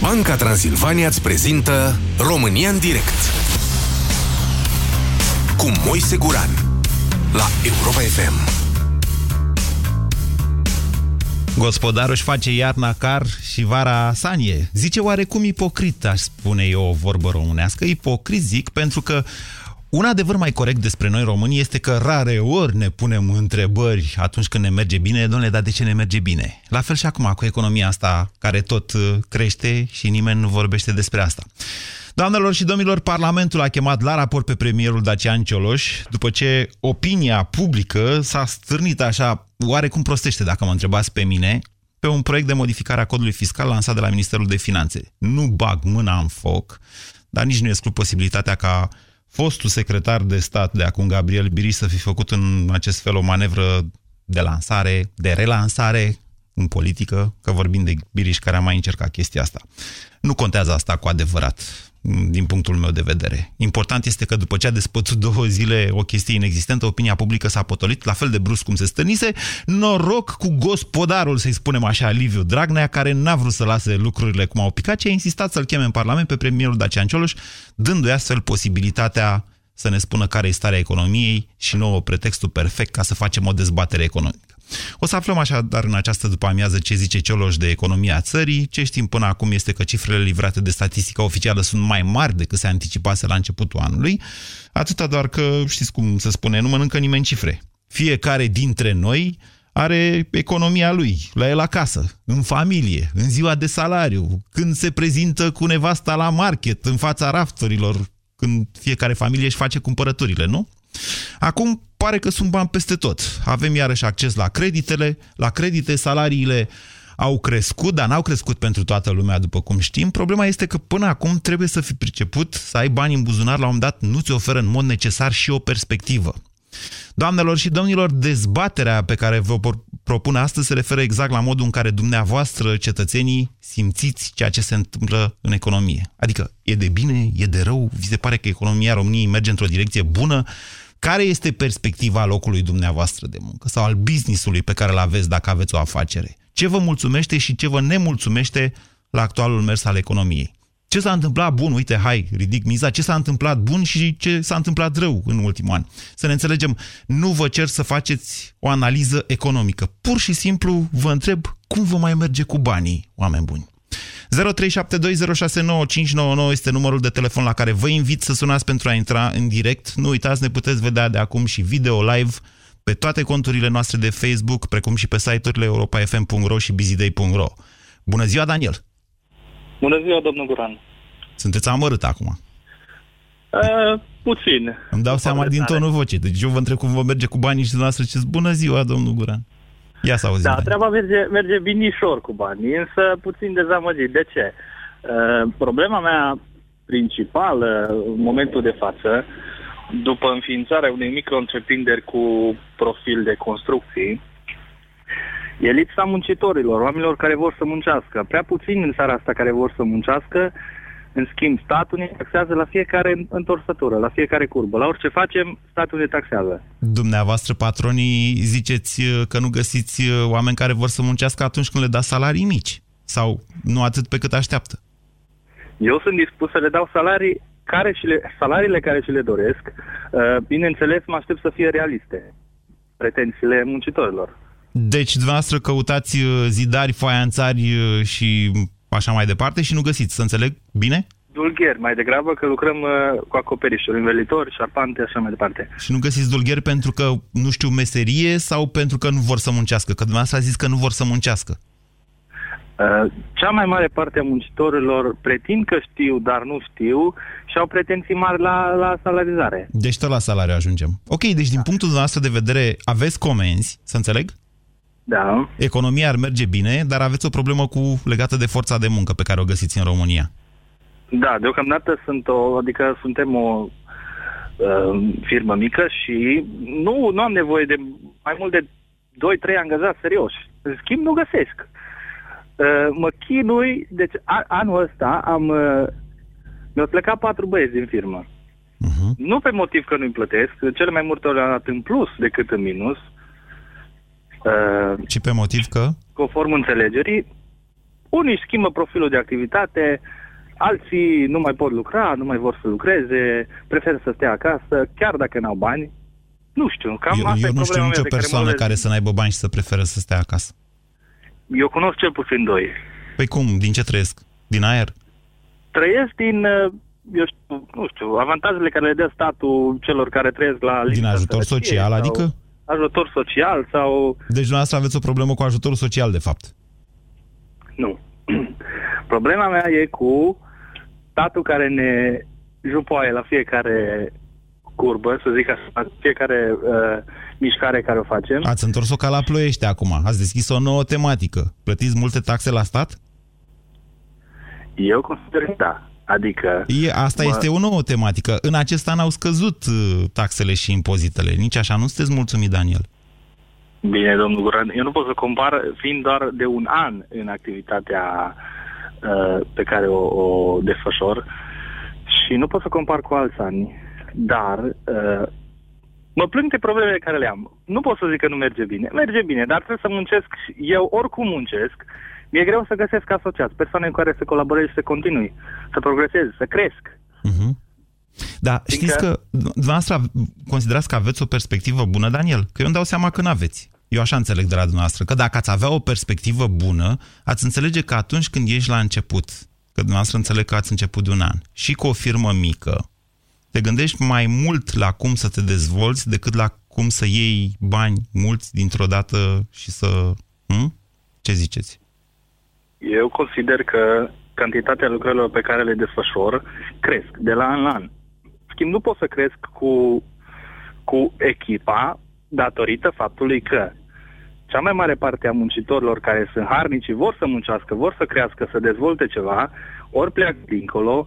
Banca Transilvania îți prezintă România în direct cu Moise Guran la Europa FM. Gospodarul își face iarna car și vara sanie. Zice oarecum ipocrit, aș spune eu o vorbă românească. Ipocrit zic pentru că un adevăr mai corect despre noi români este că rare ori ne punem întrebări atunci când ne merge bine, domnule, dar de ce ne merge bine? La fel și acum cu economia asta care tot uh, crește și nimeni nu vorbește despre asta. Doamnelor și domnilor, Parlamentul a chemat la raport pe premierul Dacian Cioloș după ce opinia publică s-a stârnit așa, oarecum prostește dacă mă întrebați pe mine, pe un proiect de modificare a codului fiscal lansat de la Ministerul de Finanțe. Nu bag mâna în foc, dar nici nu exclu posibilitatea ca fostul secretar de stat de acum, Gabriel Biriș, să fi făcut în acest fel o manevră de lansare, de relansare în politică, că vorbim de Biriș care a mai încercat chestia asta. Nu contează asta cu adevărat din punctul meu de vedere. Important este că după ce a despățut două zile o chestie inexistentă, opinia publică s-a potolit la fel de brusc cum se stănise, noroc cu gospodarul, să-i spunem așa, Liviu Dragnea, care n-a vrut să lase lucrurile cum au picat, ci a insistat să-l cheme în Parlament pe premierul Dacian Cioloș, dându-i astfel posibilitatea să ne spună care e starea economiei și nouă pretextul perfect ca să facem o dezbatere economică. O să aflăm așadar în această după amiază ce zice Cioloș de economia țării. Ce știm până acum este că cifrele livrate de statistica oficială sunt mai mari decât se anticipase la începutul anului. Atâta doar că, știți cum se spune, nu mănâncă nimeni cifre. Fiecare dintre noi are economia lui, la el acasă, în familie, în ziua de salariu, când se prezintă cu nevasta la market, în fața rafturilor, când fiecare familie își face cumpărăturile, nu? Acum pare că sunt bani peste tot. Avem iarăși acces la creditele, la credite, salariile au crescut, dar n-au crescut pentru toată lumea, după cum știm. Problema este că până acum trebuie să fi priceput, să ai bani în buzunar, la un moment dat nu ți oferă în mod necesar și o perspectivă. Doamnelor și domnilor, dezbaterea pe care vă propun astăzi se referă exact la modul în care dumneavoastră, cetățenii, simțiți ceea ce se întâmplă în economie. Adică, e de bine, e de rău, vi se pare că economia României merge într-o direcție bună, care este perspectiva locului dumneavoastră de muncă sau al businessului pe care îl aveți dacă aveți o afacere? Ce vă mulțumește și ce vă nemulțumește la actualul mers al economiei? Ce s-a întâmplat bun? Uite, hai, ridic miza. Ce s-a întâmplat bun și ce s-a întâmplat rău în ultimul an? Să ne înțelegem, nu vă cer să faceți o analiză economică. Pur și simplu vă întreb cum vă mai merge cu banii, oameni buni. 0372069599 este numărul de telefon la care vă invit să sunați pentru a intra în direct. Nu uitați, ne puteți vedea de acum și video live pe toate conturile noastre de Facebook, precum și pe site-urile europa.fm.ro și busyday.ro. Bună ziua, Daniel! Bună ziua, domnul Guran! Sunteți amărât acum. Uh, puțin. Îmi dau seama din tonul vocii. Deci eu vă întreb cum vă merge cu banii și dumneavoastră ziceți, bună ziua, domnul Guran. Ia să auzim. Da, treaba merge, merge binișor cu banii, însă puțin dezamăgit. De ce? Uh, problema mea principală în momentul de față, după înființarea unei micro-întreprinderi cu profil de construcții, e lipsa muncitorilor, oamenilor care vor să muncească. Prea puțini în țara asta care vor să muncească în schimb, statul ne taxează la fiecare întorsătură, la fiecare curbă. La orice facem, statul ne taxează. Dumneavoastră, patronii, ziceți uh, că nu găsiți uh, oameni care vor să muncească atunci când le dați salarii mici. Sau nu atât pe cât așteaptă. Eu sunt dispus să le dau salarii care și le, salariile care și le doresc. Uh, bineînțeles, mă aștept să fie realiste pretențiile muncitorilor. Deci, dumneavoastră căutați zidari, faianțari și așa mai departe și nu găsiți, să înțeleg bine? Dulgher, mai degrabă că lucrăm uh, cu acoperișuri, învelitori, șarpante, așa mai departe. Și nu găsiți dulgher pentru că nu știu meserie sau pentru că nu vor să muncească? Că dumneavoastră a zis că nu vor să muncească. Uh, cea mai mare parte a muncitorilor pretind că știu, dar nu știu și au pretenții mari la, la salarizare. Deci tot la salariu ajungem. Ok, deci din punctul dumneavoastră de vedere aveți comenzi, să înțeleg? Da. Economia ar merge bine, dar aveți o problemă cu legată de forța de muncă pe care o găsiți în România. Da, deocamdată sunt o, adică suntem o uh, firmă mică și nu, nu am nevoie de mai mult de 2-3 angajați serioși. În schimb, nu găsesc. Uh, mă chinui, deci a, anul ăsta am, uh, mi-au plecat patru băieți din firmă. Uh-huh. Nu pe motiv că nu-i plătesc, cele mai multe ori am dat în plus decât în minus. Uh, și pe motiv că? Conform înțelegerii, unii își schimbă profilul de activitate, alții nu mai pot lucra, nu mai vor să lucreze, preferă să stea acasă, chiar dacă n-au bani. Nu știu, cam eu, asta eu e nu știu problema nicio mea de care persoană mă care să n-aibă bani și să preferă să stea acasă. Eu cunosc cel puțin doi. Păi cum? Din ce trăiesc? Din aer? Trăiesc din, uh, eu știu, nu știu, avantajele care le dă statul celor care trăiesc la Din lista ajutor sărăciei social, sau adică? Ajutor social sau... Deci dumneavoastră aveți o problemă cu ajutorul social, de fapt. Nu. Problema mea e cu statul care ne jupoaie la fiecare curbă, să zic așa, la fiecare uh, mișcare care o facem. Ați întors-o ca la ploiește acum. Ați deschis o nouă tematică. Plătiți multe taxe la stat? Eu consider că da. Adică... E, asta Bă. este o nouă tematică. În acest an au scăzut uh, taxele și impozitele. Nici așa nu sunteți mulțumit, Daniel. Bine, domnul Guran, eu nu pot să compar, fiind doar de un an în activitatea uh, pe care o, o desfășor și nu pot să compar cu alți ani, dar uh, mă plâng de problemele care le am. Nu pot să zic că nu merge bine. Merge bine, dar trebuie să muncesc. Eu oricum muncesc. Mi-e greu să găsesc asociați, persoane cu care să colaborez și să continui, să progresez, să cresc. Uh-huh. Da, Fiindcă- știți că dumneavoastră considerați că aveți o perspectivă bună, Daniel? Că eu îmi dau seama că nu aveți. Eu așa înțeleg de la dumneavoastră, că dacă ați avea o perspectivă bună, ați înțelege că atunci când ești la început, că dumneavoastră înțeleg că ați început de un an, și cu o firmă mică, te gândești mai mult la cum să te dezvolți decât la cum să iei bani mulți dintr-o dată și să... Hm? Ce ziceți? Eu consider că cantitatea lucrărilor pe care le desfășor cresc de la an la an. În schimb, nu pot să cresc cu, cu echipa datorită faptului că cea mai mare parte a muncitorilor care sunt harnici și vor să muncească, vor să crească, să dezvolte ceva, ori pleacă dincolo,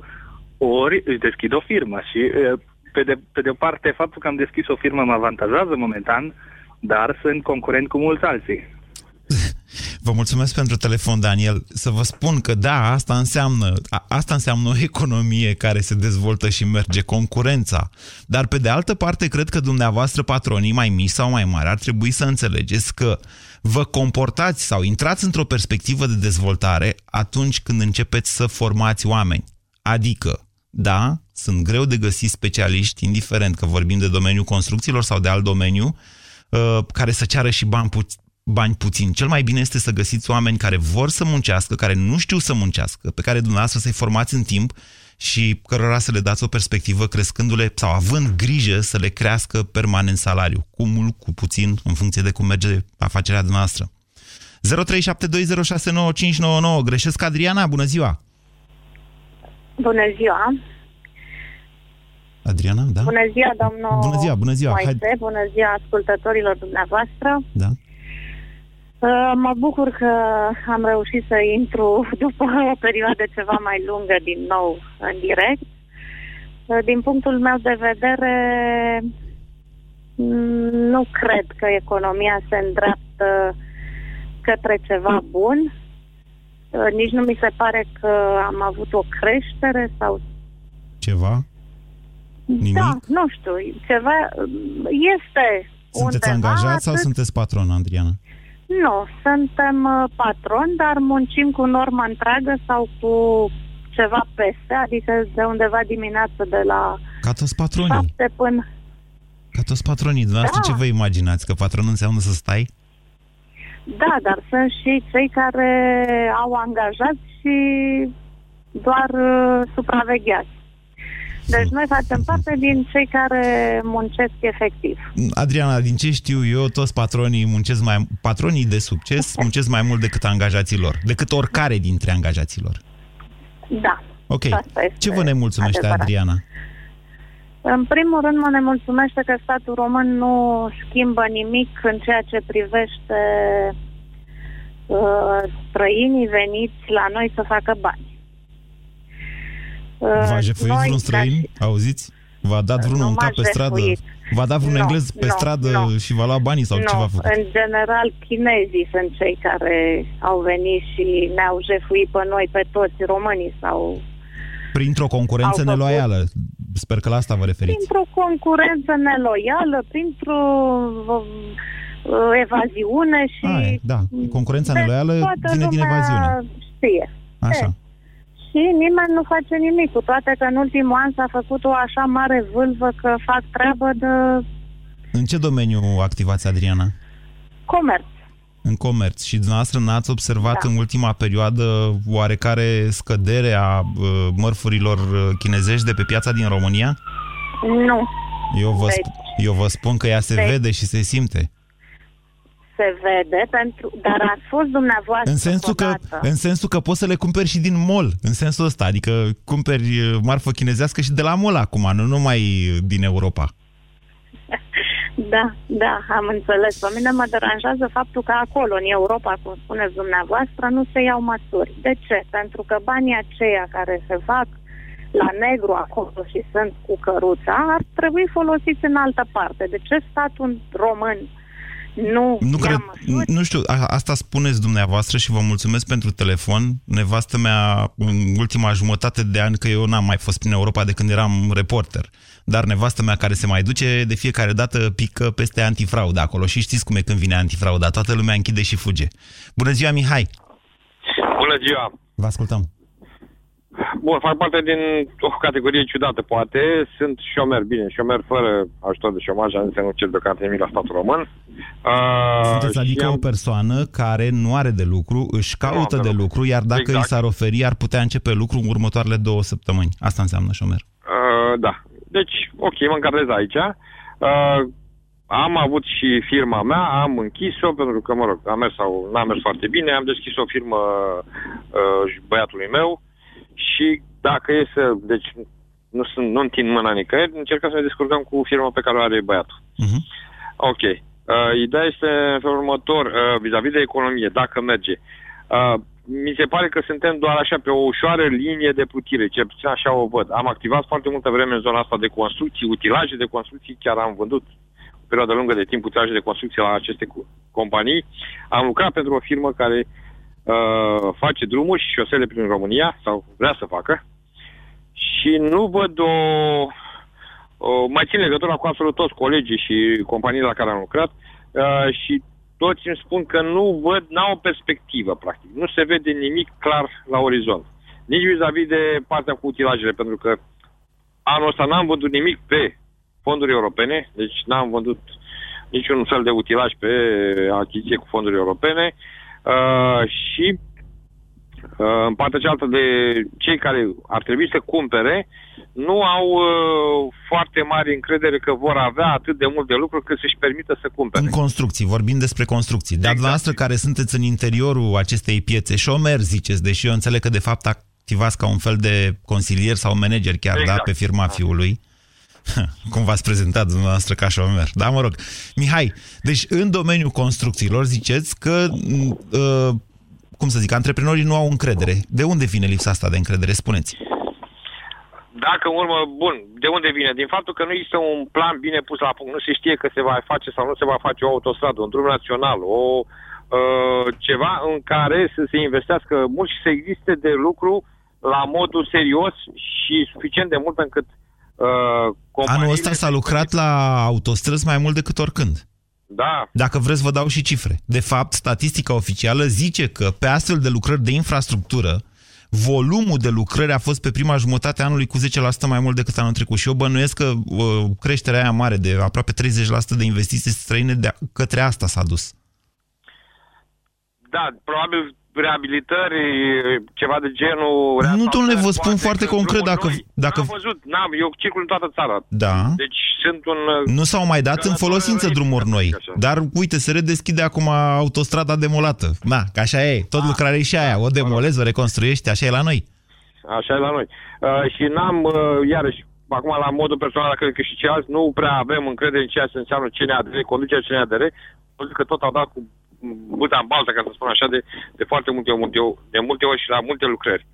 ori își deschid o firmă. Și e, pe de, pe de o parte, faptul că am deschis o firmă mă avantajează momentan, dar sunt concurent cu mulți alții. Vă mulțumesc pentru telefon, Daniel. Să vă spun că da, asta înseamnă, a, asta înseamnă o economie care se dezvoltă și merge concurența. Dar pe de altă parte, cred că dumneavoastră, patronii mai mici sau mai mari, ar trebui să înțelegeți că vă comportați sau intrați într-o perspectivă de dezvoltare atunci când începeți să formați oameni. Adică, da, sunt greu de găsit specialiști, indiferent că vorbim de domeniul construcțiilor sau de alt domeniu, uh, care să ceară și bani, pu- bani puțin. Cel mai bine este să găsiți oameni care vor să muncească, care nu știu să muncească, pe care dumneavoastră să-i formați în timp și cărora să le dați o perspectivă crescându-le sau având grijă să le crească permanent salariu, cu mult, cu puțin, în funcție de cum merge afacerea dumneavoastră. 0372069599. Greșesc, Adriana? Bună ziua! Bună ziua! Adriana, da? Bună ziua, domnul Bună ziua, bună ziua! Moise, Hai, bună ziua ascultătorilor dumneavoastră. da? Uh, Mă bucur că am reușit să intru după o perioadă ceva mai lungă din nou în direct. Uh, Din punctul meu de vedere, mm, nu cred că economia se îndreaptă către ceva bun. Uh, Nici nu mi se pare că am avut o creștere sau Ceva? Nimic? Da, nu știu, ceva este Sunteți undeva, angajat sau atât- sunteți patron, Adriana? Nu, suntem uh, patroni, dar muncim cu normă întreagă sau cu ceva peste, adică de undeva dimineață de la Ca toți patronii. 7 până... Ca toți patronii. Dumneavoastră Da. ce vă imaginați? Că patron înseamnă să stai? Da, dar sunt și cei care au angajat și doar uh, supravegheați. Deci noi facem parte din cei care muncesc efectiv. Adriana, din ce știu eu, toți patronii muncesc mai, patronii de succes muncesc mai mult decât angajații lor, decât oricare dintre angajaților. Da. Ok. Asta este Ce vă nemulțumește, adevărat. Adriana? În primul rând mă nemulțumește că statul român nu schimbă nimic în ceea ce privește uh, străinii veniți la noi să facă bani. Uh, V-a jefuit noi, vreun ca străin? și- Auziți? V-a dat vreunul Nu un m-a cap pe stradă? jefuit. V-a dat vreun Nu, englez pe nu, stradă nu. și v-a luat banii sau ce v-a nu, făcut? în general chinezii sunt cei care au venit și ne-au jefuit pe noi, pe toți românii sau Printr-o concurență au făcut- neloială. Sper că la asta vă referiți. printr-o concurență neloială, printr-o uh, evaziune și... Aia, da. Concurența Deci neloială toată vine din lumea evaziune. știe. Așa. E, și nimeni nu face nimic, cu toate că în ultimul an s-a făcut o așa mare vâlvă că fac treabă de În ce domeniu activați, Adriana? comerț. În comerț. Și dumneavoastră n-ați observat Da. în ultima perioadă oarecare scădere a uh, mărfurilor uh, chinezești de pe piața din România? Nu. Eu vă, Deci- sp- eu vă spun că ea se Deci- vede și se simte. Se vede, pentru, dar ați fost dumneavoastră În sensul, că, odată. în sensul că poți să le cumperi și din mall, în sensul ăsta, adică cumperi uh, marfă chinezească și de la mall acum, nu numai din Europa. Da, da, am înțeles. Pe mine mă deranjează faptul că acolo, în Europa, cum spuneți dumneavoastră, nu se iau măsuri. De ce? Pentru că banii aceia care se fac la negru acolo și sunt cu căruța ar trebui folosiți în altă parte. De ce statul român nu, Nu, ia cred, măsuri? nu știu, a, asta spuneți dumneavoastră și vă mulțumesc pentru telefon. Nevastă mea, în ultima jumătate de ani, că eu n-am mai fost prin Europa de când eram reporter, dar nevastă mea care se mai duce, de fiecare dată pică peste antifraudă acolo și știți cum e când vine antifrauda, toată lumea închide și fuge. Bună ziua, Mihai! Bună ziua! Vă ascultăm. Bun, fac parte din o categorie ciudată, poate. Sunt șomer, bine, șomer fără ajutor de șomaj, am zis să nu cer deocamdată nimic la statul român. Uh, Sunteți și adică am- o persoană care nu are de lucru, își caută am de deloc. lucru, iar dacă Exact. îi s-ar oferi, ar putea începe lucru în următoarele două săptămâni. Asta înseamnă șomer. Uh, da. Deci, ok, mă încadrez aici. Uh, am avut și firma mea, am închis-o pentru că, mă rog, a mers sau n-a mers foarte bine. Am deschis o firmă uh, și băiatului meu și dacă e să, deci nu, sunt, nu întind mâna nicăieri, încercăm să ne descurcăm cu firma pe care o are băiatul. Uh-huh. Ok. Uh, ideea este în felul următor, uh, vis-a-vis de economie, dacă merge. Uh, mi se pare că suntem doar așa pe o ușoară linie de plutire, cel puțin așa o văd. Am activat foarte multă vreme în zona asta de construcții, utilaje de construcții, chiar am vândut o perioadă lungă de timp utilaje de construcție la aceste cu- companii. Am lucrat pentru o firmă care uh, face drumuri și șosele prin România, sau vrea să facă, și nu văd o, o mai țin legătura cu absolut toți colegii și companiile la care am lucrat uh, și toți îmi spun că nu văd, n-au o perspectivă, practic. Nu se vede nimic clar la orizont. Nici vis-a-vis de partea cu utilajele, pentru că anul ăsta n-am vândut nimic pe fonduri europene, deci n-am vândut niciun fel de utilaj pe achiziție cu fonduri europene uh, și uh, în partea cealaltă de cei care ar trebui să cumpere nu au uh, foarte mare încredere că vor avea atât de mult de lucru cât să-și permită să cumpere. În construcții, vorbim despre construcții. Dar Exact. dumneavoastră care sunteți în interiorul acestei piețe, șomer ziceți, deși eu înțeleg că de fapt activați ca un fel de consilier sau manager chiar, Exact. da, pe firma fiului. Cum v-ați prezentat dumneavoastră ca șomer. Da, mă rog. Mihai, deci în domeniul construcțiilor ziceți că, uh, cum să zic, antreprenorii nu au încredere. De unde vine lipsa asta de încredere? Spuneți. Dacă în urmă, bun, de unde vine? Din faptul că nu există un plan bine pus la punct. Nu se știe că se va face sau nu se va face o autostradă, un drum național, o uh, ceva în care să se investească mult și să existe de lucru la modul serios și suficient de mult încât uh, companiile... Anul ăsta s-a lucrat la autostrăzi mai mult decât oricând. Da, Dacă vreți, vă dau și cifre. De fapt, statistica oficială zice că pe astfel de lucrări de infrastructură, volumul de lucrări a fost pe prima jumătate a anului cu 10% mai mult decât anul trecut. Și eu bănuiesc că uh, creșterea aia mare de aproape 30% de investiții străine de către asta s-a dus. da, probabil reabilitări, ceva de genul... Nu, domnule, vă spun poate foarte că concret, drumuri dacă- noi. dacă- Am văzut, n-am, eu circul în toată țara. Da. Deci sunt un... Nu s-au mai dat în Călătorie folosință oribilă, drumuri să noi. zic așa. Dar, uite, se redeschide acum autostrada demolată. Na, că așa e. Tot lucrarea e și aia. O demolezi, o reconstruiești, așa e la noi. Așa e la noi. Uh, și n-am, uh, iarăși, acum la modul personal, cred că și ceilalți, nu prea avem încredere în ceea ce înseamnă CNADR, conducerea CNADR, pentru că tot au dat cu buta în baltă, ca să spun așa, de, de foarte multe, multe, de multe ori și la multe lucrări.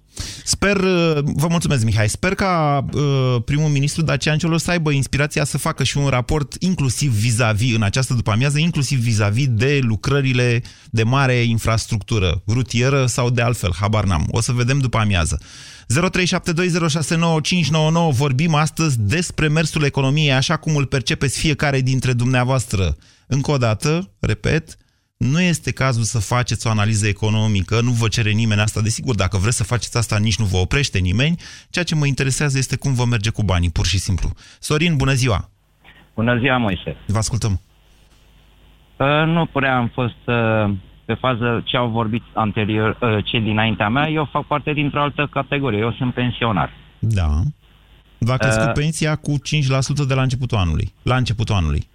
Sper, uh, vă mulțumesc, Mihai, sper ca uh, primul ministru Dacian Cioloș să aibă inspirația să facă și un raport inclusiv vis-a-vis, în această după-amiază, inclusiv vis-a-vis de lucrările de mare infrastructură, rutieră sau de altfel, habar n-am. O să vedem după amiază. 0372069599 vorbim astăzi despre mersul economiei așa cum îl percepeți fiecare dintre dumneavoastră. Încă o dată, repet, nu este cazul să faceți o analiză economică, nu vă cere nimeni asta. Desigur, dacă vreți să faceți asta, nici nu vă oprește nimeni. Ceea ce mă interesează este cum vă merge cu banii, pur și simplu. Sorin, bună ziua! Bună ziua, Moise! Vă ascultăm! Uh, nu prea am fost uh, pe fază ce au vorbit anterior, uh, cei dinaintea mea. Eu fac parte dintr-o altă categorie. Eu sunt pensionar. Da. V-a crescut uh, pensia cu 5% de la începutul anului. La începutul anului.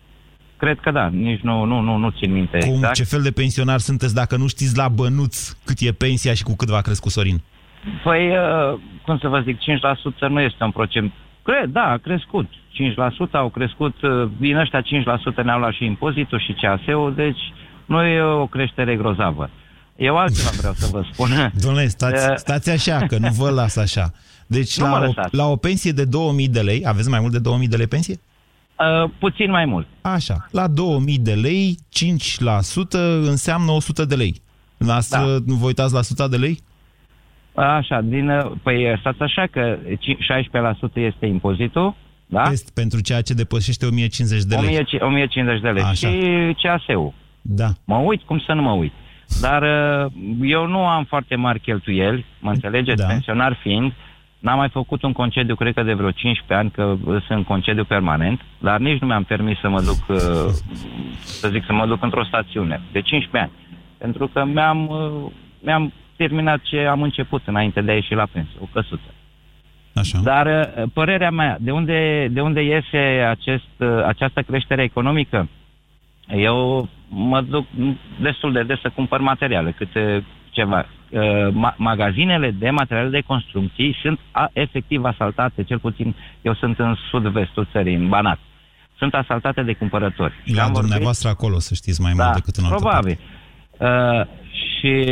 Cred că da, nici nu, nu, nu, nu țin minte Cum, exact. Ce fel de pensionar sunteți dacă nu știți la bănuț cât e pensia și cu cât v-a crescut Sorin? Păi, uh, cum să vă zic, 5% nu este un procent. Cred, da, a crescut. 5% au crescut, uh, din ăștia 5% ne-au luat și impozitul și CAS-ul, deci nu e o creștere grozavă. Eu altceva vreau să vă spun. Domnule, stați, Uh, stați așa, că nu vă las așa. Deci Nu mă la o, lăsați. la o pensie de 2000 de lei, aveți mai mult de 2000 de lei pensie? Uh, puțin mai mult. Așa, la 2000 de lei, 5% înseamnă 100 de lei. Noastră Da. nu vă uitați la 100 de lei? Așa, din, uh, păi stați așa că ci- 16% este impozitul, da? Este pentru ceea ce depășește 1050 de lei. 1000 1050 de lei. Așa. Și CAS-ul. Da. Mă uit, cum să nu mă uit. Dar uh, eu nu am foarte mari cheltuieli, mă înțelegeți, Da. pensionar fiind. N-am mai făcut un concediu, cred că de vreo 15 ani, că uh, sunt concediu permanent, dar nici nu mi-am permis să mă duc, uh, să zic, să mă duc într-o stațiune de 15 ani. Pentru că mi-am, uh, mi-am terminat ce am început înainte de a ieși la pensie, o căsuță. Așa. Dar uh, părerea mea, de unde, de unde iese acest, uh, această creștere economică? Eu mă duc destul de des să cumpăr materiale, câte ceva. Uh, Ma- magazinele de materiale de construcții sunt a, efectiv asaltate, cel puțin eu sunt în sud-vestul țării, în Banat. Sunt asaltate de cumpărători. Și La am vorbit- dumneavoastră acolo, să știți, mai da, mult decât în altă probabil. parte. Uh, și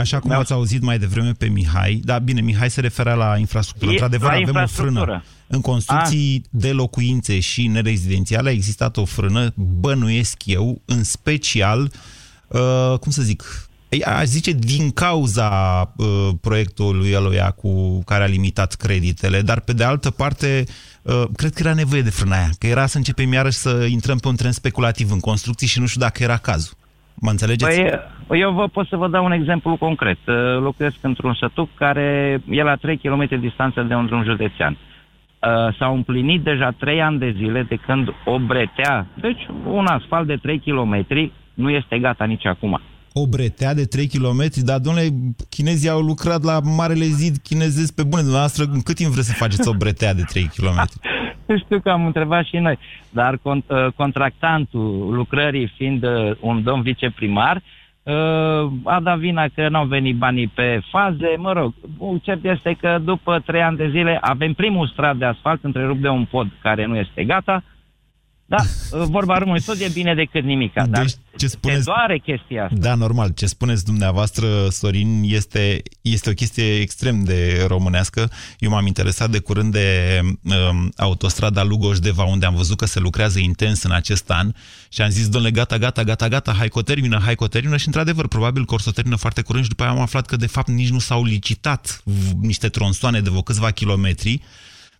Așa cum mi-au- ați auzit mai devreme pe Mihai, da, bine, Mihai se referea la infrastructură. E- Într-adevăr, la avem o infrastructură. frână. În construcții de locuințe și nerezidențiale a existat o frână, bănuiesc eu, în special, uh, cum să zic, ei, aș zice din cauza uh, proiectului ăluia cu care a limitat creditele, dar pe de altă parte, uh, cred că era nevoie de frâna aia, că era să începem iarăși să intrăm pe un tren speculativ în construcții și nu știu dacă era cazul. Mă înțelegeți? Păi, eu vă pot să vă dau un exemplu concret. Uh, Locuiesc într-un sătuc care e la 3 km distanță de un drum județean. Uh, S-au împlinit deja 3 ani de zile de când o bretea, deci un asfalt de 3 km nu este gata nici acum. O bretea de 3 km, dar, domnule, chinezii au lucrat la Marele Zid chinezesc pe bune. Dumneavoastră, în cât timp vreți să faceți o bretea de 3 km? Știu că am întrebat și noi, dar con- uh, contractantul lucrării fiind uh, un domn viceprimar, uh, a dat vina că nu au venit banii pe faze, mă rog, bun, cert este că după trei ani de zile avem primul strat de asfalt întrerupt de un pod care nu este gata, da, uh, vorba rămâne, tot e bine decât nimica, dar Deci, ce te spuneți... doare chestia asta. Da, normal. Ce spuneți dumneavoastră, Sorin, este, este o chestie extrem de românească. Eu m-am interesat de curând de um, autostrada Lugoj-Deva, unde am văzut că se lucrează intens în acest an și am zis, domnule, gata, gata, gata, gata, hai că o termină, hai că o termină și, într-adevăr, probabil că o să o termină foarte curând și după aia am aflat că, de fapt, nici nu s-au licitat v- niște tronsoane de vreo câțiva kilometri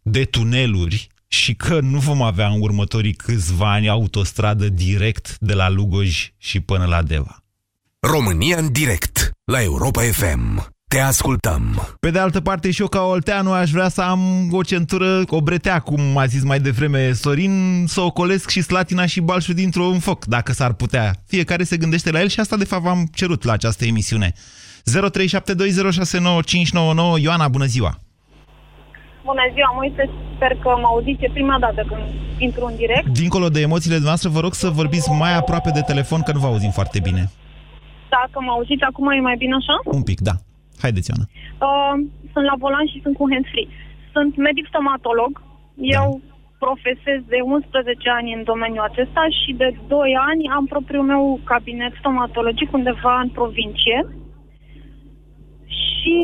de tuneluri și că nu vom avea în următorii câțiva ani autostradă direct de la Lugoj și până la Deva. România în direct la Europa FM. Te ascultăm. Pe de altă parte, și eu ca olteanu aș vrea să am o centură, o bretea, cum a zis mai devreme Sorin, să ocolesc și Slatina și Balșul dintr-un foc, dacă s-ar putea. Fiecare se gândește la el și asta de fapt v-am cerut la această emisiune. 0372069599 Ioana, bună ziua! Bună ziua, Moise, sper că mă auziți, e prima dată când intru în direct. Dincolo de emoțiile noastre, vă rog să vorbiți mai aproape de telefon, că nu vă auzim foarte bine. Dacă mă auziți acum e mai bine așa? Un pic, da. Haideți, Ioana. Uh, sunt la volan și sunt cu hands-free. Sunt medic stomatolog. Eu profesez de 11 ani în domeniul acesta și de 2 ani am propriul meu cabinet stomatologic undeva în provincie. Și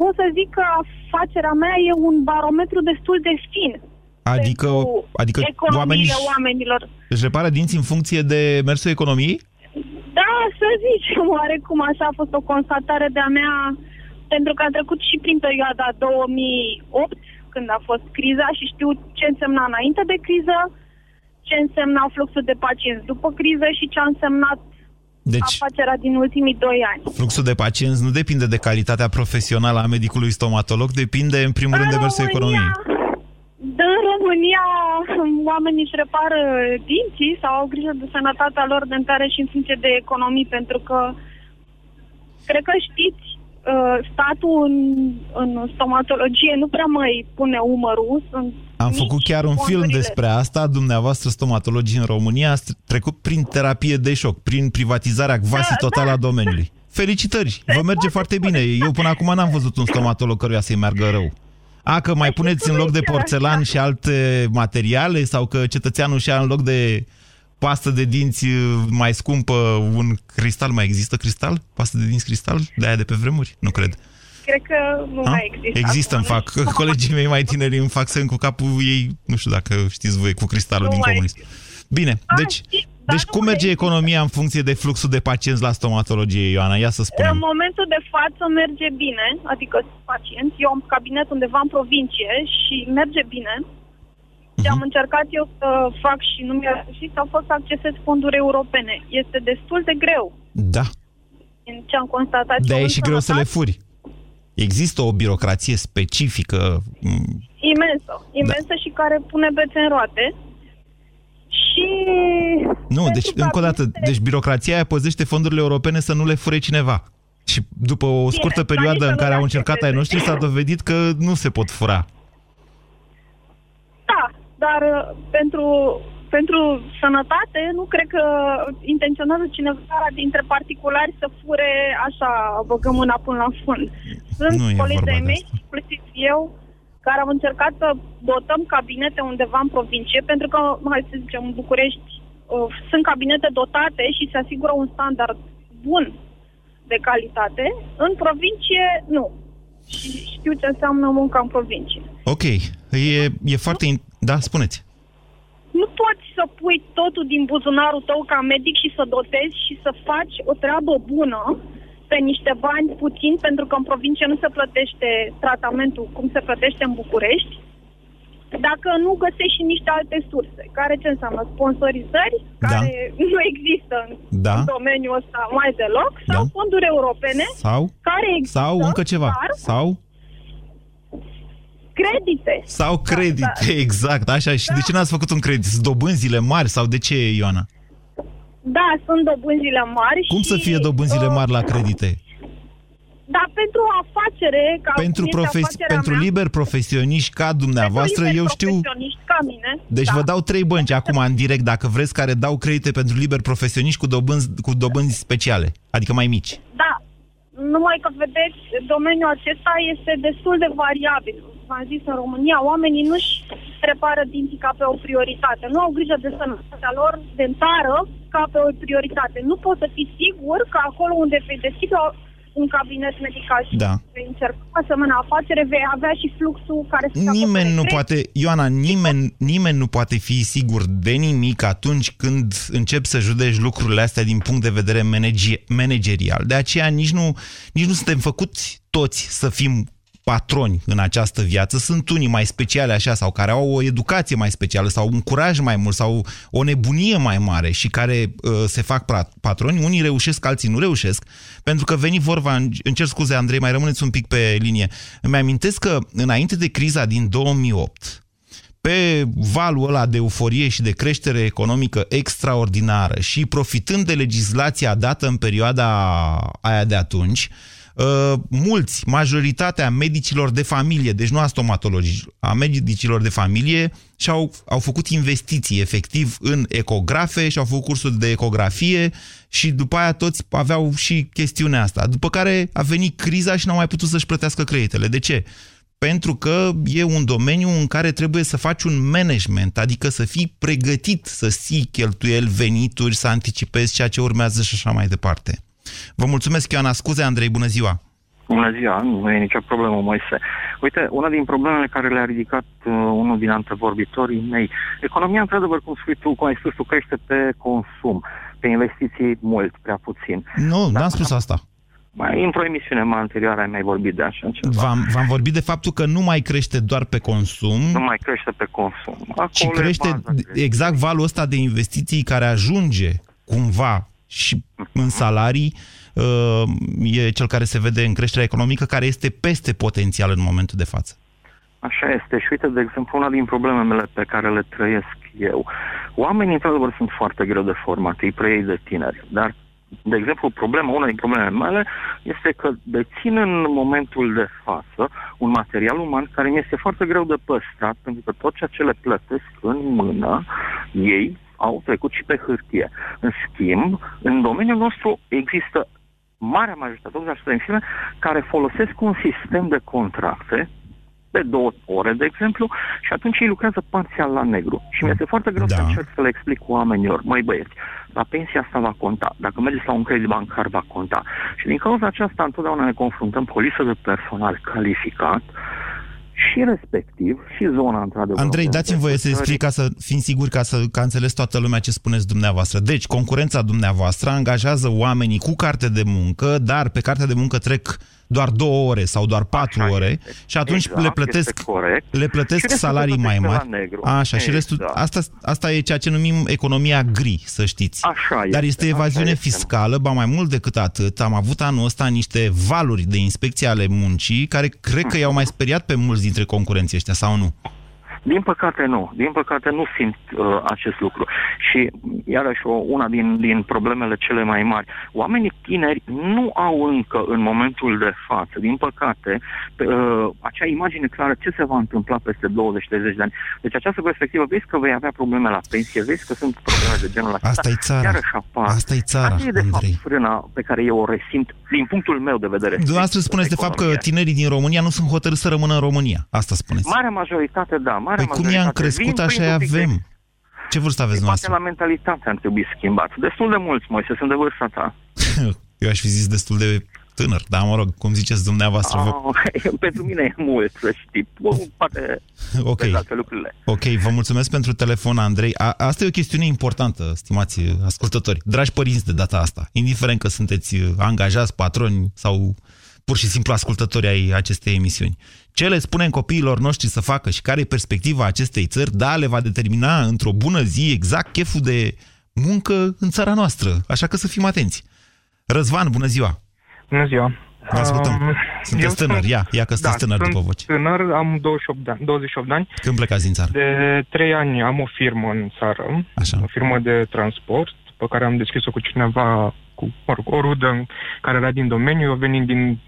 pot să zic că afacerea mea e un barometru destul de fin. Adică, pentru adică economiile oamenii oamenilor. își repară dinții în funcție de mersul economiei? Da, să zicem, oarecum așa a fost o constatare de-a mea, pentru că am trecut și prin perioada 2008, când a fost criza și știu ce însemna înainte de criză, ce însemna fluxul de pacienți după criză și ce a însemnat deci, afacerea din ultimii doi ani. Fluxul de pacienți nu depinde de calitatea profesională a medicului stomatolog, depinde în primul în rând de mersul economiei. În România oamenii își repară dinții sau au grijă de sănătatea lor dentară și în funcție de economii, pentru că cred că știți, uh, statul în, în stomatologie nu prea mai pune umărul. Sunt Am făcut chiar un film despre asta. Dumneavoastră, stomatologii în România, ați trecut prin terapie de șoc, prin privatizarea quasi da, totală da. a domeniului. Felicitări! Vă merge foarte bine. Eu până acum n-am văzut un stomatolog căruia să-i meargă rău. A, că mai puneți în loc de porțelan și alte materiale sau că cetățeanul și-a în loc de pastă de dinți mai scumpă un cristal. Mai există cristal? Pastă de dinți cristal? De aia de pe vremuri? Nu cred. Cred că nu A? mai există. Există, îmi fac. Colegii mei mai tineri îmi fac să cu capul ei, nu știu dacă știți voi, cu cristalul nu din comunism. Bine, A, deci... Știi deci cum merge economia în funcție de fluxul de pacienți la stomatologie, Ioana? Ia să spunem. În momentul de față merge bine, adică pacienți. Eu am cabinet undeva în provincie și merge bine. Uh-huh. Ce am mhm. încercat eu să fac și nu mi-a reușit a fost să accesez fonduri europene. Este destul de greu. Da. În ce am constatat. De e și greu să le furi. Există o birocrație specifică. Mm. Imensă. Imensă da. și care pune bețe în roate. Și... Nu, deci, încă o dată, deci birocrația aia păzește fondurile europene să nu le fure cineva. Și după o scurtă Bine, perioadă în care au încercat ai noștri, s-a dovedit că nu se pot fura. Da, dar uh, pentru, pentru sănătate nu cred că intenționează cineva dintre particulari să fure așa, băgăm mâna până la fund. Sunt colegi de mei, inclusiv eu, care am încercat să dotăm cabinete undeva în provincie, pentru că, hai să zicem, în București uh, sunt cabinete dotate și se asigură un standard bun de calitate. În provincie, nu. Și știu ce înseamnă munca în provincie. Ok. E, e foarte... In... Da, spuneți. Nu poți să pui totul din buzunarul tău ca medic și să dotezi și să faci o treabă bună pe niște bani puțin, pentru că în provincie nu se plătește tratamentul cum se plătește în București, dacă nu găsești și niște alte surse. Care ce înseamnă? Sponsorizări, da. care nu există în da. domeniul ăsta mai deloc, sau da. fonduri europene, sau, care există, sau încă ceva, dar, sau credite. Sau credite, da, da. exact, așa. Și da. de ce n-ați făcut un credit? Sunt dobânzile mari sau de ce, Ioana? Da, sunt dobânzile mari. Cum și, să fie dobânzile mari la credite? Da, pentru o afacere, ca pentru, profes- pentru mea, liber profesioniști ca dumneavoastră, pentru eu știu... ca mine. Deci da. vă dau trei bănci acum în direct, dacă vreți, care dau credite pentru liber profesioniști cu dobânzi, cu dobânzi speciale, adică mai mici. Da, numai că, vedeți, domeniul acesta este destul de variabil. V-am zis, în România, oamenii nu-și repară dinții ca pe o prioritate. Nu au grijă de sănătatea lor dentară ca pe o prioritate. Nu poți să fii sigur că acolo unde vei deschide un cabinet medical și da. vei încerca asemenea afacere, vei avea și fluxul care să Nimeni nu poate, Ioana, nimeni, nimeni nu poate fi sigur de nimic atunci când începi să judeci lucrurile astea din punct de vedere managerial. De aceea nici nu, nici nu suntem făcuți toți să fim patroni în această viață. Sunt unii mai speciale așa sau care au o educație mai specială sau un curaj mai mult sau o nebunie mai mare și care uh, se fac patroni. Unii reușesc, alții nu reușesc. Pentru că veni vorba, îmi cer scuze Andrei, mai rămâneți un pic pe linie. Îmi amintesc că înainte de criza din 2008, pe valul ăla de euforie și de creștere economică extraordinară și profitând de legislația dată în perioada aia de atunci, Uh, mulți, majoritatea medicilor de familie, deci nu a stomatologilor, a medicilor de familie, și-au au făcut investiții efectiv în ecografe și au făcut cursuri de ecografie și după aia toți aveau și chestiunea asta. După care a venit criza și n-au mai putut să-și plătească creditele. De ce? Pentru că e un domeniu în care trebuie să faci un management, adică să fii pregătit să ții cheltuieli, venituri, să anticipezi ceea ce urmează și așa mai departe. Vă mulțumesc, Ioana. Scuze, Andrei, bună ziua! Bună ziua, nu e nicio problemă, Moise. Uite, una din problemele care le-a ridicat uh, unul din antevorbitorii mei, economia, într-adevăr, cum spui tu, cum ai spus tu, crește pe consum, pe investiții mult, prea puțin. Nu, Dar, n-am spus asta. Mai într-o emisiune mai anterioară ai mai vorbit de așa ceva. V-am, v-am vorbit de faptul că nu mai crește doar pe consum. Nu mai crește pe consum. Acolo ci crește exact valul ăsta de investiții care ajunge cumva și în salarii uh, e cel care se vede în creșterea economică, care este peste potențial în momentul de față. Așa este. Și uite, de exemplu, una din problemele pe care le trăiesc eu. Oamenii, într-adevăr, sunt foarte greu de format, îi preiei de tineri, dar de exemplu, problema, una din problemele mele este că dețin în momentul de față un material uman care mi este foarte greu de păstrat, pentru că tot ceea ce le plătesc în mână, ei au trecut și pe hârtie. În schimb, în domeniul nostru există marea majoritate, 80% din firme, care folosesc un sistem de contracte de două ore, de exemplu, și atunci ei lucrează parțial la negru. Și mi este foarte greu da. să încerc să le explic oamenilor, măi băieți, la pensia asta va conta, dacă mergeți la un credit bancar va conta. Și din cauza aceasta întotdeauna ne confruntăm cu o listă de personal calificat, și respectiv și zona, într-adevăr. Andrei, dați-mi voie să explic ca să fim siguri ca să ca înțeles toată lumea ce spuneți dumneavoastră. Deci, concurența dumneavoastră angajează oamenii cu carte de muncă, dar pe carte de muncă trec doar două ore sau doar patru Așa ore este. și atunci exact, le plătesc, le plătesc salarii mai mari. Așa, exact. și restul, asta, asta e ceea ce numim economia gri, să știți. Așa Dar este evaziune este. fiscală, ba mai mult decât atât, am avut anul ăsta niște valuri de inspecție ale muncii care cred că i-au mai speriat pe mulți dintre concurenții ăștia, sau nu? Din păcate nu. Din păcate nu simt uh, acest lucru. Și iarăși o, una din, din problemele cele mai mari. Oamenii tineri nu au încă în momentul de față, din păcate, pe, uh, acea imagine clară ce se va întâmpla peste 20-30 de ani. Deci această perspectivă, vezi că vei avea probleme la pensie, vezi că sunt probleme de genul acesta. Asta e țara. Asta e țara, Asta e de Andrei. fapt frâna pe care eu o resimt din punctul meu de vedere. Dumneavoastră spuneți de fapt că tinerii din România nu sunt hotărâți să rămână în România. Asta spuneți. Marea majoritate, da. Marea păi cum i-am crescut, așa i avem. Ce vârstă aveți noastră? la mentalitate ar trebui schimbat. Destul de mulți, Moise, sunt de vârsta ta. Eu aș fi zis destul de tânăr, dar mă rog, cum ziceți dumneavoastră. Oh, vă... Pentru mine e mult, să știi. Poate ok, lucrurile. ok, vă mulțumesc pentru telefon, Andrei. A, asta e o chestiune importantă, stimați ascultători. Dragi părinți de data asta, indiferent că sunteți angajați, patroni sau pur și simplu ascultători ai acestei emisiuni. Ce le spunem copiilor noștri să facă și care e perspectiva acestei țări, da, le va determina într-o bună zi exact cheful de muncă în țara noastră. Așa că să fim atenți. Răzvan, bună ziua! Bună ziua! Vă ascultăm. Um, sunteți tânăr, sunt, ia, ia că sunteți da, tânăr după voce. tânăr, am 28 de ani, 28 de ani. Când plecați din țară? De 3 ani am o firmă în țară, Așa. o firmă de transport, pe care am deschis-o cu cineva, cu mă rog, o rudă care era din domeniu, eu venind din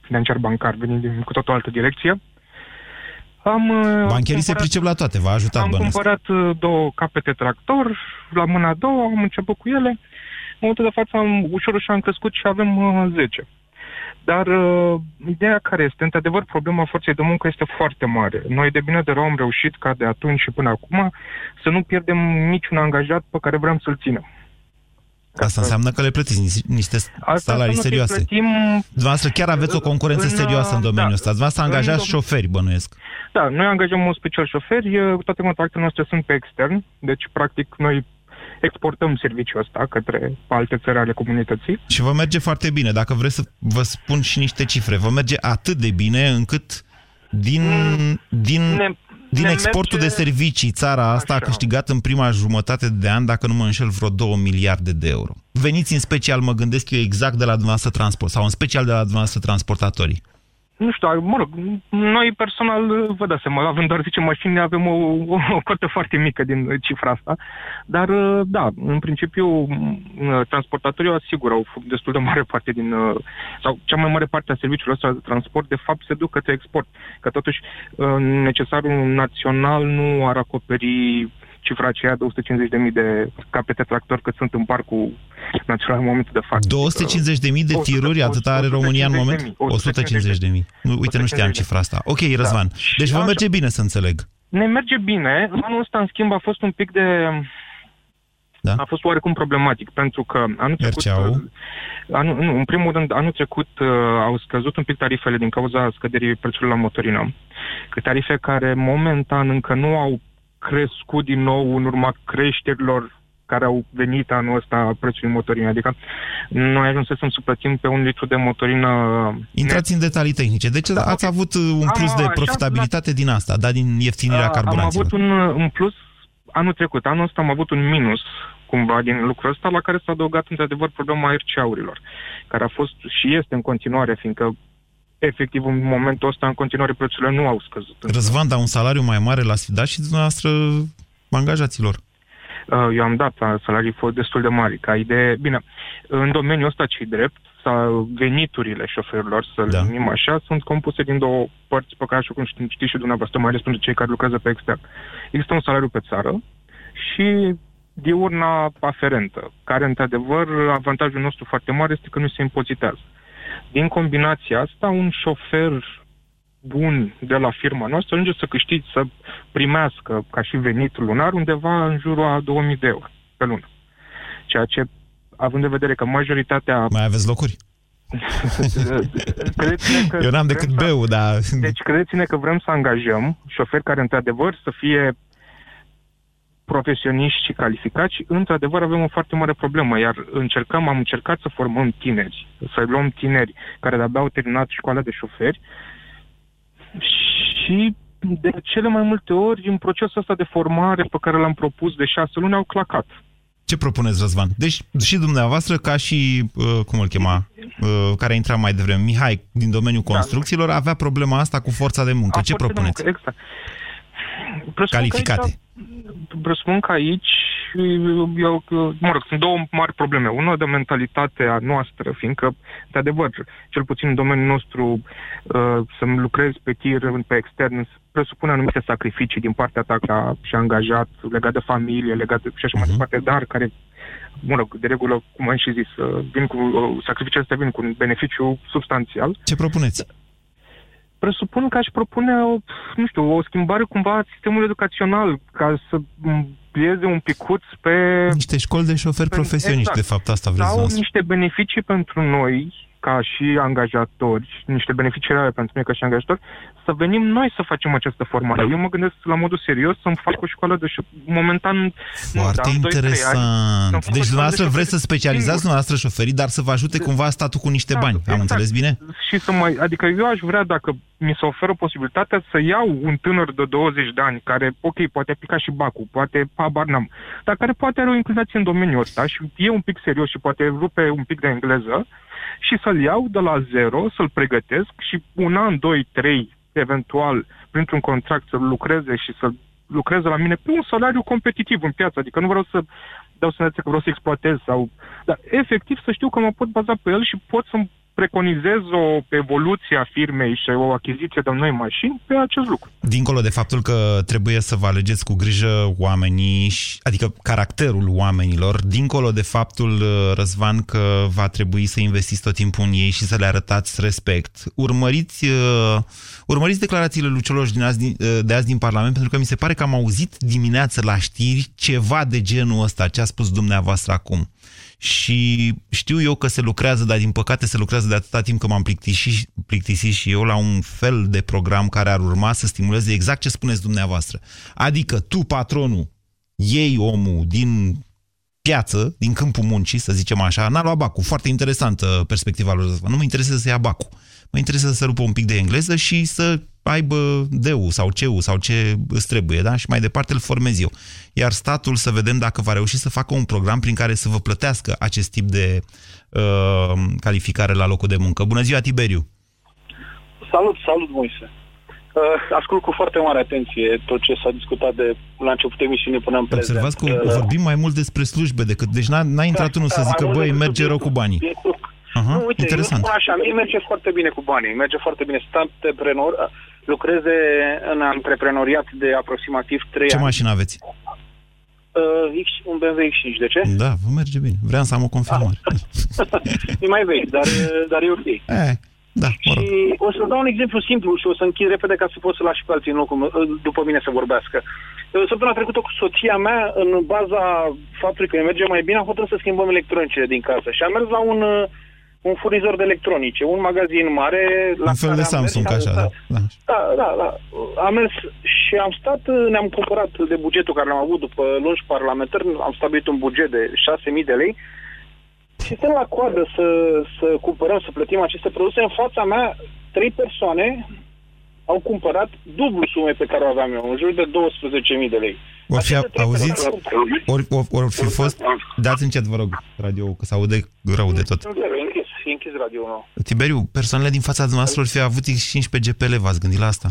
financiar bancar, venind din cu tot o altă direcție. Am, uh, Bancherii cumpărat, se pricep la toate, v-a ajutat Am bănesc. cumpărat uh, două capete tractor, la mâna a doua, am început cu ele. În momentul de față am ușor ușor am crescut și avem uh, 10. Dar uh, ideea care este, într-adevăr, problema forței de muncă este foarte mare. Noi de bine de rău am reușit ca de atunci și până acum să nu pierdem niciun angajat pe care vrem să-l ținem. Asta înseamnă că le plătiți niște Asta salarii serioase. Plătim... Dumneavoastră chiar aveți o concurență în, serioasă în domeniul da, ăsta. Dumneavoastră angajați în șoferi, bănuiesc. Da, noi angajăm un special șoferi, toate contractele noastre sunt pe extern, deci practic noi exportăm serviciul ăsta către alte țări ale comunității. Și vă merge foarte bine. Dacă vreți să vă spun și niște cifre, vă merge atât de bine încât din, mm, din ne din ne exportul merge... de servicii, țara asta Așa. a câștigat în prima jumătate de an, dacă nu mă înșel, vreo 2 miliarde de euro. Veniți în special, mă gândesc eu, exact de la dumneavoastră transport, sau în special de la dumneavoastră transportatorii nu știu, mă rog, noi personal, vă dați seama, având doar 10 mașini, avem o, o, o cotă foarte mică din cifra asta, dar, da, în principiu, transportatorii asigură au destul de mare parte din, sau cea mai mare parte a serviciului ăsta de transport, de fapt, se duc către export, că totuși necesarul național nu ar acoperi cifra aceea de 150.000 de capete tractor cât sunt în parcul național în momentul de față. 250.000 de tiruri, atât are România în moment? 150.000. Uite, nu știam cifra asta. Ok, Răzvan. Da. Deci vă merge bine să înțeleg. Ne merge bine. Anul ăsta, în schimb, a fost un pic de... Da? A fost oarecum problematic, pentru că anul trecut... Anul, nu, în primul rând, anul trecut uh, au scăzut un pic tarifele din cauza scăderii prețului la motorină. Că tarife care momentan încă nu au crescut din nou în urma creșterilor care au venit anul ăsta prețului motorinei. Adică noi ajunsesem să plătim pe un litru de motorină... Intrați în detalii tehnice. Deci da, ați okay. avut uh, un plus am, de profitabilitate așa, din asta, da, din ieftinirea carburanților. Am avut un, un plus anul trecut. Anul ăsta am avut un minus cumva din lucrul ăsta, la care s-a adăugat într-adevăr problema RCA-urilor, care a fost și este în continuare, fiindcă efectiv în momentul ăsta în continuare prețurile nu au scăzut. Răzvan, dar un salariu mai mare la dat și dumneavoastră angajaților. Uh, eu am dat salarii fost destul de mari. Ca idee, bine, în domeniul ăsta ce drept, sau veniturile șoferilor, să da. numim așa, sunt compuse din două părți pe care, așa cum știți și dumneavoastră, mai ales pentru cei care lucrează pe extern. Există un salariu pe țară și diurna aferentă, care, într-adevăr, avantajul nostru foarte mare este că nu se impozitează. Din combinația asta, un șofer bun de la firma noastră ajunge să câștigi, să primească ca și venit lunar undeva în jurul a 2000 de euro pe lună. Ceea ce, având în vedere că majoritatea... Mai aveți locuri? că Eu n-am decât beu, dar... Deci credeți-ne că vrem să angajăm șoferi care, într-adevăr, să fie profesioniști și calificați și, într-adevăr, avem o foarte mare problemă, iar încercăm, am încercat să formăm tineri, să luăm tineri care de-abia au terminat școala de șoferi și de cele mai multe ori, în procesul ăsta de formare pe care l-am propus de șase luni, au clacat. Ce propuneți, Răzvan? Deci și dumneavoastră, ca și, uh, cum îl chema, uh, care a intrat mai devreme, Mihai, din domeniul da. construcțiilor, avea problema asta cu forța de muncă. A, Ce propuneți? Muncă, exact. Calificate. Aici, presupun că aici, eu, mă rog, sunt două mari probleme. Una de mentalitatea noastră, fiindcă, de adevăr, cel puțin în domeniul nostru, uh, să lucrezi pe tir, pe extern, presupune anumite sacrificii din partea ta ca și angajat, legat de familie, legat de și așa uh-huh. mai mhm. departe, dar care mă rog, de regulă, cum am și zis, uh, vin cu, uh, sacrificiile astea vin cu un beneficiu substanțial. Ce propuneți? Presupun că aș propune, o, nu știu, o schimbare cumva a sistemului educațional, ca să plieze un picuț pe... Niște școli de șoferi profesioniști, exact. de fapt, asta vreți Sau niște beneficii pentru noi, ca și angajatori, niște beneficii reale pentru mine ca și angajatori, să venim noi să facem această formare. Eu mă gândesc la modul serios să-mi fac o școală de șo- momentan... Foarte nu, interesant. 2, ani, deci dumneavoastră de vreți să specializați dumneavoastră șoferii, dar să vă ajute cumva statul cu niște da, bani. Exact. Am înțeles bine? Și să mai, adică eu aș vrea, dacă mi se oferă posibilitatea să iau un tânăr de 20 de ani, care, ok, poate aplica și bacul, poate habar n-am, dar care poate are o inclinație în domeniul ăsta și e un pic serios și poate rupe un pic de engleză, și să-l iau de la zero, să-l pregătesc și un an, doi, trei, eventual, printr-un contract să lucreze și să lucreze la mine pe un salariu competitiv în piață. Adică nu vreau să dau să că vreau să exploatez sau... Dar efectiv să știu că mă pot baza pe el și pot să-mi preconizez o evoluție a firmei și o achiziție de noi mașini pe acest lucru. Dincolo de faptul că trebuie să vă alegeți cu grijă oamenii, adică caracterul oamenilor, dincolo de faptul, uh, Răzvan, că va trebui să investiți tot timpul în ei și să le arătați respect, urmăriți, uh, urmăriți declarațiile lui Cioloș din azi, uh, de azi din Parlament, pentru că mi se pare că am auzit dimineață la știri ceva de genul ăsta, ce a spus dumneavoastră acum și știu eu că se lucrează, dar din păcate se lucrează de atâta timp că m-am plictisit, plictisit și eu la un fel de program care ar urma să stimuleze exact ce spuneți dumneavoastră. Adică tu, patronul, iei omul din piață, din câmpul muncii, să zicem așa, n-a luat bacul. Foarte interesantă perspectiva lui Nu mă interesează să ia bacul. Mă interesează să rupă un pic de engleză și să aibă deu sau ceu sau ce îți trebuie, da? Și mai departe îl formez eu. Iar statul să vedem dacă va reuși să facă un program prin care să vă plătească acest tip de uh, calificare la locul de muncă. Bună ziua, Tiberiu! Salut, salut, Moise! Uh, ascult cu foarte mare atenție tot ce s-a discutat de la început emisiunii până în prezent. Observați că uh, vorbim mai mult despre slujbe decât... Deci n-a, n-a intrat da, unul să zică, băi, merge rău cu banii. Aha, nu, uite, interesant. eu spun așa, mie merge foarte bine cu banii, merge foarte bine. Sunt antreprenor, lucreze în antreprenoriat de aproximativ 3 Ce ani. Ce mașină aveți? Uh, X, un BMW X5, de ce? Da, vă merge bine. Vreau să am o confirmare. e mai vechi, dar, dar e ok. Eh, da, mă rog. Și o să dau un exemplu simplu și o să închid repede ca să pot să lași pe alții în locul meu, după mine să vorbească. Săptămâna trecută cu soția mea, în baza faptului că îi merge mai bine, am hotărât să schimbăm electronicele din casă și am mers la un uh, un furnizor de electronice, un magazin mare. La un fel de Samsung, mers, așa, da. da. Da, da, da. Am mers și am stat, ne-am cumpărat de bugetul care l-am avut după lungi parlamentar, am stabilit un buget de 6.000 de lei și stăm la coadă să, să cumpărăm, să plătim aceste produse. În fața mea, trei persoane au cumpărat dublu sume pe care o aveam eu, în jur de 12.000 de lei. Or fi, auziți? Ori, or, or fi fost... Dați încet, vă rog, radio că se aude rău de tot. E închis radio -ul. Tiberiu, persoanele din fața dumneavoastră ori fi avut X15 GPL, v-ați gândit la asta?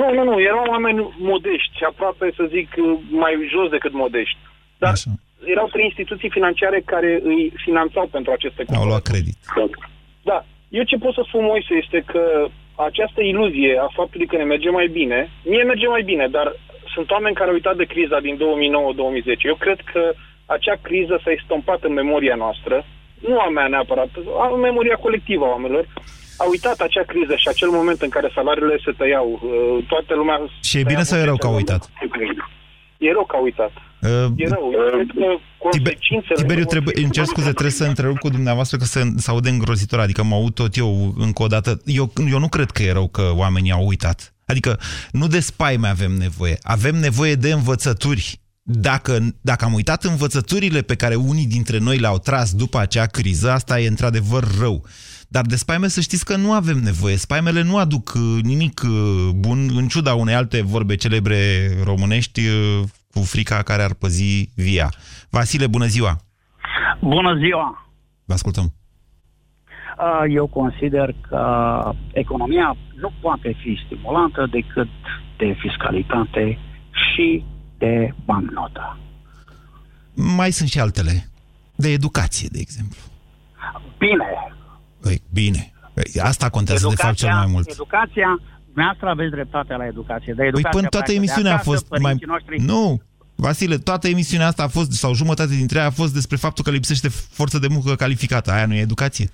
Nu, nu, nu, erau oameni modești, aproape să zic mai jos decât modești. Dar Așa. erau trei instituții financiare care îi finanțau pentru aceste cumpărături. Au luat credit. Da. Eu ce pot să spun, Moise, este că această iluzie a faptului că ne merge mai bine, mie merge mai bine, dar sunt oameni care au uitat de criza din 2009-2010. Eu cred că acea criză s-a estompat în memoria noastră, nu a mea neapărat, a memoria colectivă a oamenilor, a uitat acea criză și acel moment în care salariile se tăiau. Uh, toată lumea... Și e bine sau e rău că a uitat? E rău că a uitat. Uh, e rău. Uh, Tiberiu, trebuie, îmi cer scuze, trebuie să întrerup cu dumneavoastră că se, se aude îngrozitor, adică mă aud tot eu încă o dată. Eu, eu nu cred că e rău că oamenii au uitat. Adică nu de spaime avem nevoie, avem nevoie de învățături. Dacă, dacă am uitat învățăturile pe care unii dintre noi le-au tras după acea criză, asta e într-adevăr rău. Dar de spaime să știți că nu avem nevoie. Spaimele nu aduc uh, nimic uh, bun, în ciuda unei alte vorbe celebre românești uh, cu frica care ar păzi via. Vasile, bună ziua! Bună ziua! Vă ascultăm! Eu consider că economia nu poate fi stimulată decât de fiscalitate și de bancnotă. Mai sunt și altele. De educație, de exemplu. Bine, Păi, bine. Păi, asta contează educația, de fapt cel mai mult. Educația, dumneavoastră aveți dreptate la educație. De educație păi până toată emisiunea acasă, a fost mai... Noștri... Nu, Vasile, toată emisiunea asta a fost, sau jumătate dintre ea a fost despre faptul că lipsește forță de muncă calificată. Aia nu e educație?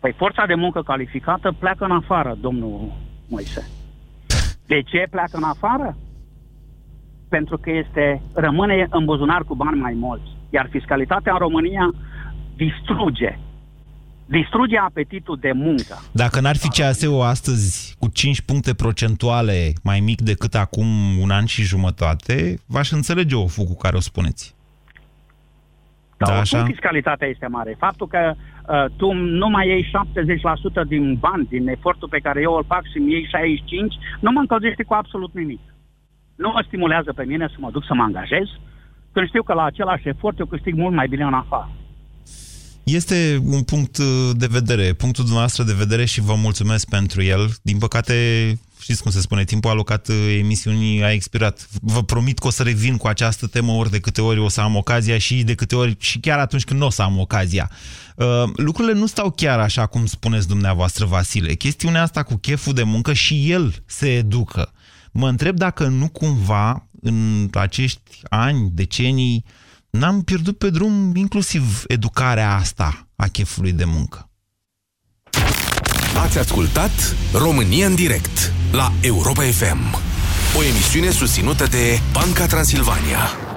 Păi forța de muncă calificată pleacă în afară, domnul Moise. De ce pleacă în afară? Pentru că este, rămâne în buzunar cu bani mai mulți. Iar fiscalitatea în România distruge distruge apetitul de muncă. Dacă n-ar fi CASE-ul astăzi cu 5 puncte procentuale mai mic decât acum un an și jumătate, v-aș înțelege o cu care o spuneți. Da, da așa? fiscalitatea este mare. Faptul că uh, tu nu mai iei 70% din bani, din efortul pe care eu îl fac și mi iei 65%, nu mă încălzește cu absolut nimic. Nu mă stimulează pe mine să mă duc să mă angajez, când știu că la același efort eu câștig mult mai bine în afară. Este un punct uh, de vedere, punctul dumneavoastră de vedere și vă mulțumesc pentru el. Din păcate, știți cum se spune, timpul alocat uh, emisiunii a expirat. Vă promit că o să revin cu această temă ori de câte ori o să am ocazia și de câte ori și chiar atunci când nu o să am ocazia. Uh, lucrurile nu stau chiar așa cum spuneți dumneavoastră, Vasile. Chestiunea asta cu cheful de muncă și el se educă. Mă întreb dacă nu cumva în acești ani, decenii, n-am pierdut pe drum inclusiv educarea asta a chefului de muncă. Ați ascultat România în direct la Europa FM, o emisiune susținută de Banca Transilvania.